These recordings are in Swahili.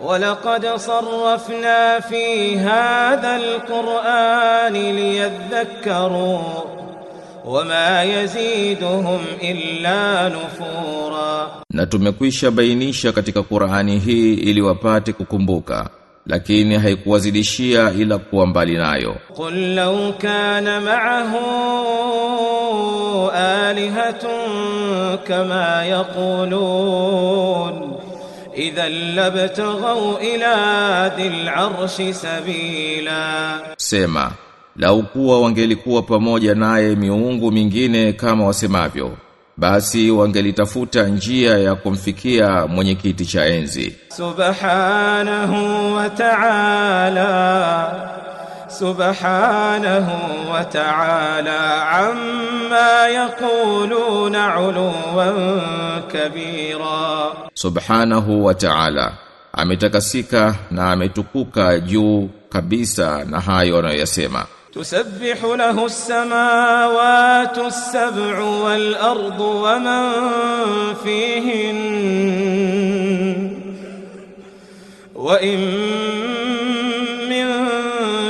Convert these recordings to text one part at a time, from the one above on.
ولقد صرفنا في هذا القرآن ليذكروا وما يزيدهم إلا نفورا Na tumekwisha bainisha katika Qur'ani hii ili wapate kukumbuka lakini haikuwazidishia ila kuwa mbali nayo قل لو كان معه آلهة كما يقولون إذا لبتغوا ila ذي العرش سبيلا. Sema لو kuwa wangelikuwa pamoja naye miungu mingine kama wasemavyo basi wangelitafuta njia ya kumfikia mwenye kiti cha enzi. Subhanahu wa ta'ala. سبحانه وتعالى عما يقولون علوا كبيرا wa ta'ala, ametakasika na ametukuka juu kabisa na hayo anayoyasema. تسبح له السماوات السبع والأرض ومن فيهن وإن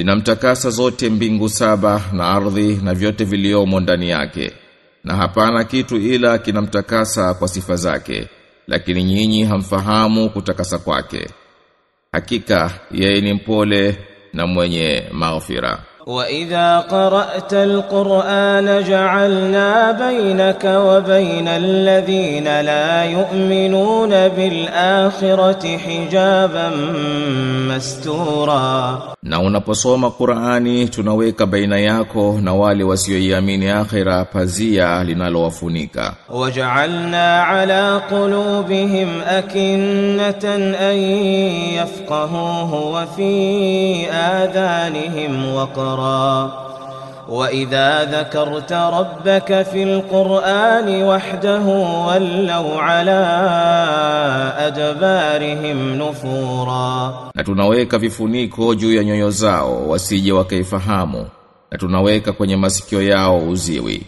Zinamtakasa zote mbingu saba na ardhi na vyote viliomo ndani yake. Na hapana kitu ila kinamtakasa kwa sifa zake, lakini nyinyi hamfahamu kutakasa kwake. Hakika yeye ni mpole na mwenye maghfira. وإذا قرأت القرآن جعلنا بينك وبين الذين لا يؤمنون بالآخرة حجابا مستورا Na unaposoma Qur'ani tunaweka baina yako na wale wasioiamini akhira pazia linalowafunika. وجعلنا على قلوبهم أكنة أن يفقهوه وفي آذانهم وقرا وإذا ذكرت ربك في القرآن وحده ولوا على أدبارهم نفورا Na tunaweka vifuniko juu ya nyoyo zao wasije wakaifahamu. Na tunaweka kwenye masikio yao uziwi.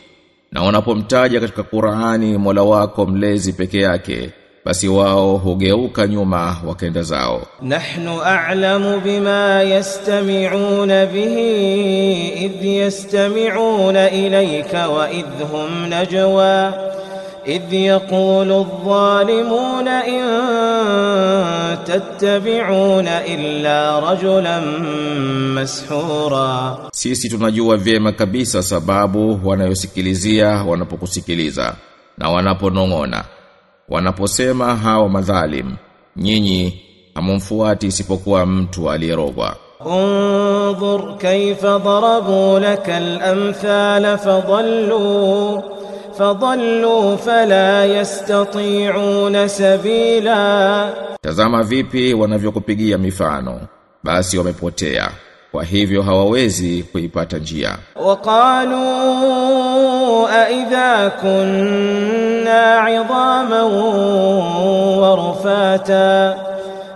Na wanapomtaja katika Qur'ani Mola wako mlezi peke yake, basi wao hugeuka nyuma wakenda zao. Nahnu a'lamu bima yastami'una bihi idh yastami'una ilayka wa idh hum najwa idh yaqulu adh-dhalimuna in tattabi'una illa rajulan mashura, sisi tunajua vyema kabisa sababu wanayosikilizia wanapokusikiliza na wanaponong'ona Wanaposema hao madhalim, nyinyi hamumfuati isipokuwa mtu aliyerogwa. انظر كيف ضربوا لك الأمثال فضلوا فضلوا فلا يستطيعون سبيلا Tazama vipi wanavyokupigia mifano, basi wamepotea. kwa hivyo hawawezi kuipata njia. Waqalu a idha kunna idhaman wa rufata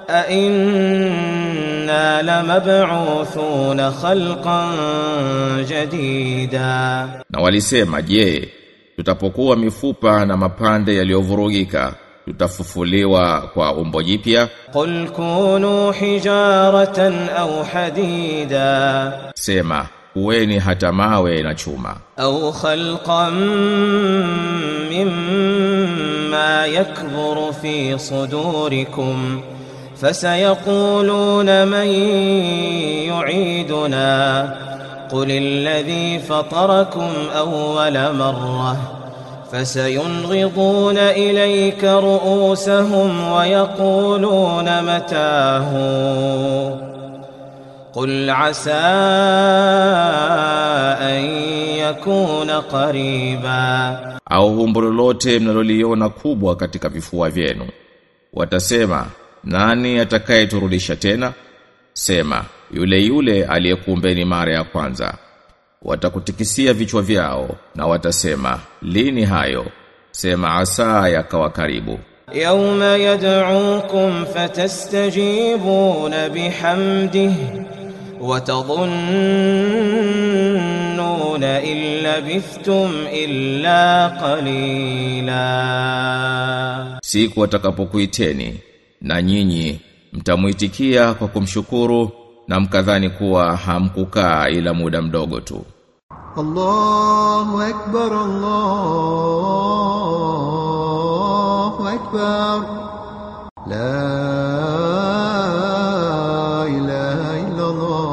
a inna lamab'uthuna khalqan jadida, na walisema je, tutapokuwa mifupa na mapande yaliyovurugika tutafufuliwa kwa umbo jipya qul kunu hijaratan au hadida sema ueni hata mawe na chuma au khalqan mimma yakburu fi sudurikum فسيقولون man yu'iduna qul alladhi fatarakum awwala marrah فسينغضون إليك رؤوسهم ويقولون متاه قل عسى أن يكون قريبا Au umbo lolote mnaloliona kubwa katika vifua vyenu. Watasema, nani atakayeturudisha tena? Sema, yule yule aliyekuumbeni mara ya kwanza watakutikisia vichwa vyao na watasema lini hayo sema asa yakawa karibu يوم يدعوكم فتستجيبون بحمده وتظنون إن لبثتم إلا قليلا siku watakapokuiteni na nyinyi mtamuitikia kwa kumshukuru na mkadhani kuwa hamkukaa ila muda mdogo tu. Allahu akbar Allahu akbar. La ilaha illa Allah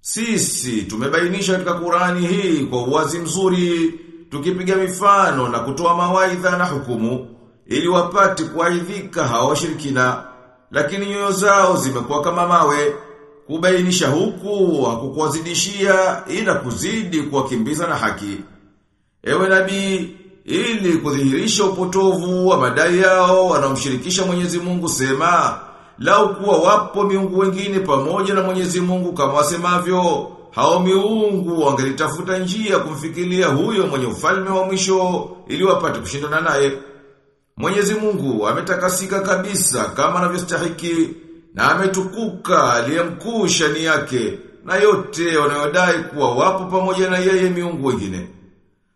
Sisi tumebainisha katika Qurani hii kwa uwazi mzuri tukipiga mifano na kutoa mawaidha na hukumu ili wapate kuaidhika hawashirikina. washirikina lakini nyoyo zao zimekuwa kama mawe. Kubainisha huku hakukuwazidishia ila kuzidi kuwakimbiza na haki. Ewe nabii, ili kudhihirisha upotovu wa madai yao wanaomshirikisha Mwenyezi Mungu sema, lau kuwa wapo miungu wengine pamoja na Mwenyezi Mungu kama wasemavyo, hao miungu wangelitafuta njia kumfikiria huyo mwenye ufalme wa mwisho ili wapate kushindana naye. Mwenyezi Mungu ametakasika kabisa kama anavyostahili na ametukuka aliyemkuu shani yake na yote wanayodai kuwa wapo pamoja na yeye miungu wengine.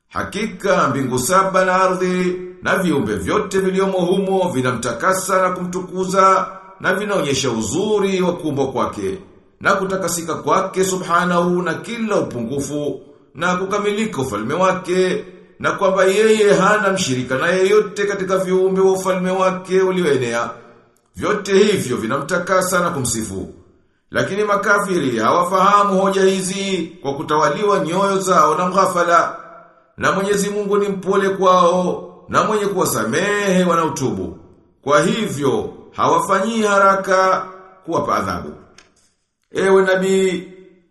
Hakika mbingu saba na ardhi na viumbe vyote viliomo humo vinamtakasa na kumtukuza na vinaonyesha uzuri wa kuumbwa kwake na kutakasika kwake subhanahu na kila upungufu na kukamilika ufalme wake na kwamba yeye hana mshirika na yeyote katika viumbe wa ufalme wake ulioenea. Vyote hivyo vinamtakasa na kumsifu. Lakini makafiri hawafahamu hoja hizi kwa kutawaliwa nyoyo zao na mghafala. Na Mwenyezi Mungu ni mpole kwao na mwenye kuwasamehe wanaotubu. Kwa hivyo hawafanyi haraka kuwapa adhabu. Ewe nabii,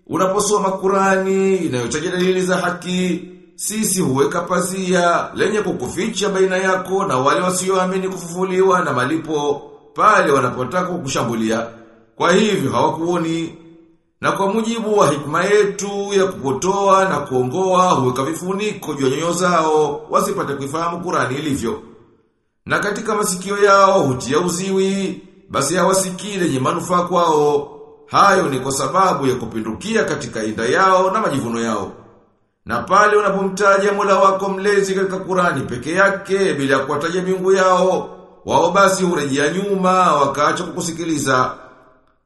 unaposoma Qurani inayotaja dalili za haki, sisi huweka pazia lenye kukuficha baina yako na wale wasioamini kufufuliwa na malipo pale wanapotaka kukushambulia. Kwa hivyo hawakuoni na kwa mujibu wa hikma yetu ya kupotoa na kuongoa huweka vifuniko juu nyoyo zao wasipate kuifahamu Qurani ilivyo. Na katika masikio yao hutia uziwi, basi hawasikii lenye manufaa kwao. Hayo ni kwa sababu ya kupindukia katika inda yao na majivuno yao. Na pale unapomtaja Mola wako mlezi katika Qurani peke yake bila kuwataja miungu yao, wao basi hurejea nyuma wakaacha kukusikiliza.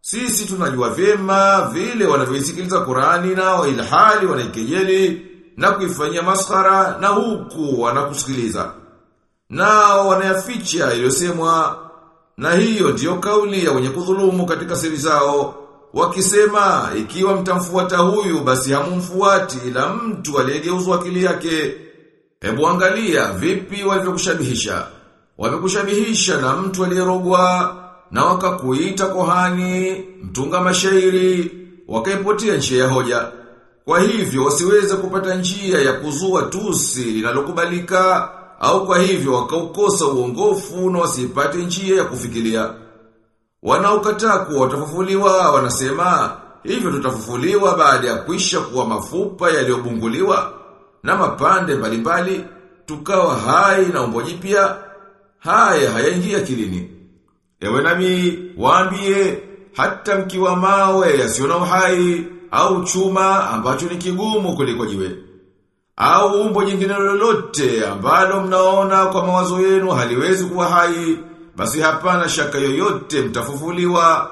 Sisi tunajua vyema vile wanavyoisikiliza Qurani nao ilhali wanaikejeli na kuifanyia maskhara na huku wanakusikiliza. Nao wanayaficha iliyosemwa na hiyo ndiyo kauli ya wenye kudhulumu katika siri zao. Wakisema ikiwa mtamfuata huyu basi hamumfuati ila mtu aliyegeuzwa akili yake. Hebu angalia vipi walivyokushabihisha. Wamekushabihisha na mtu aliyerogwa na wakakuita kohani, mtunga mashairi, wakaipotea njia ya hoja. Kwa hivyo wasiweze kupata njia ya kuzua tusi linalokubalika au kwa hivyo wakaukosa uongofu na wasipate njia ya kufikiria. Wanaokataa kuwa watafufuliwa wanasema hivyo tutafufuliwa baada ya kwisha kuwa mafupa yaliyobunguliwa na mapande mbalimbali tukawa hai na umbo jipya haya hayaingia kilini. Ewe nami waambie hata mkiwa mawe yasiyo na uhai au chuma ambacho ni kigumu kuliko jiwe au umbo jingine lolote ambalo mnaona kwa mawazo yenu haliwezi kuwa hai basi hapana shaka yoyote mtafufuliwa.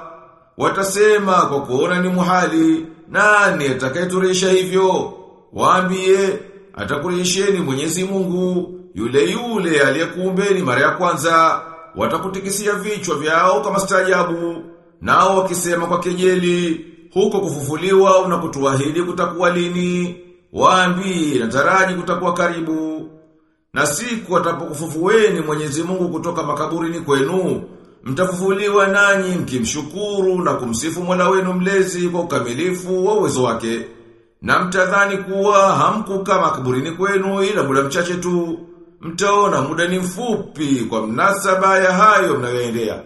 Watasema kwa kuona ni muhali nani atakayeturisha hivyo? Waambie atakurisheni Mwenyezi Mungu. Yule yule aliyekuumbeni mara ya kwanza watakutikisia vichwa vyao kama stajabu nao wakisema kwa kejeli huko kufufuliwa unakutuahidi kutakuwa lini? Waambie nataraji kutakuwa karibu na siku atapokufufueni Mwenyezi Mungu kutoka makaburini kwenu mtafufuliwa nanyi mkimshukuru na kumsifu Mola wenu mlezi kwa ukamilifu wa uwezo wake. Na mtadhani kuwa hamkukaa makaburini kwenu ila muda mchache tu mtaona muda ni mfupi kwa mnasaba ya hayo mnayoendea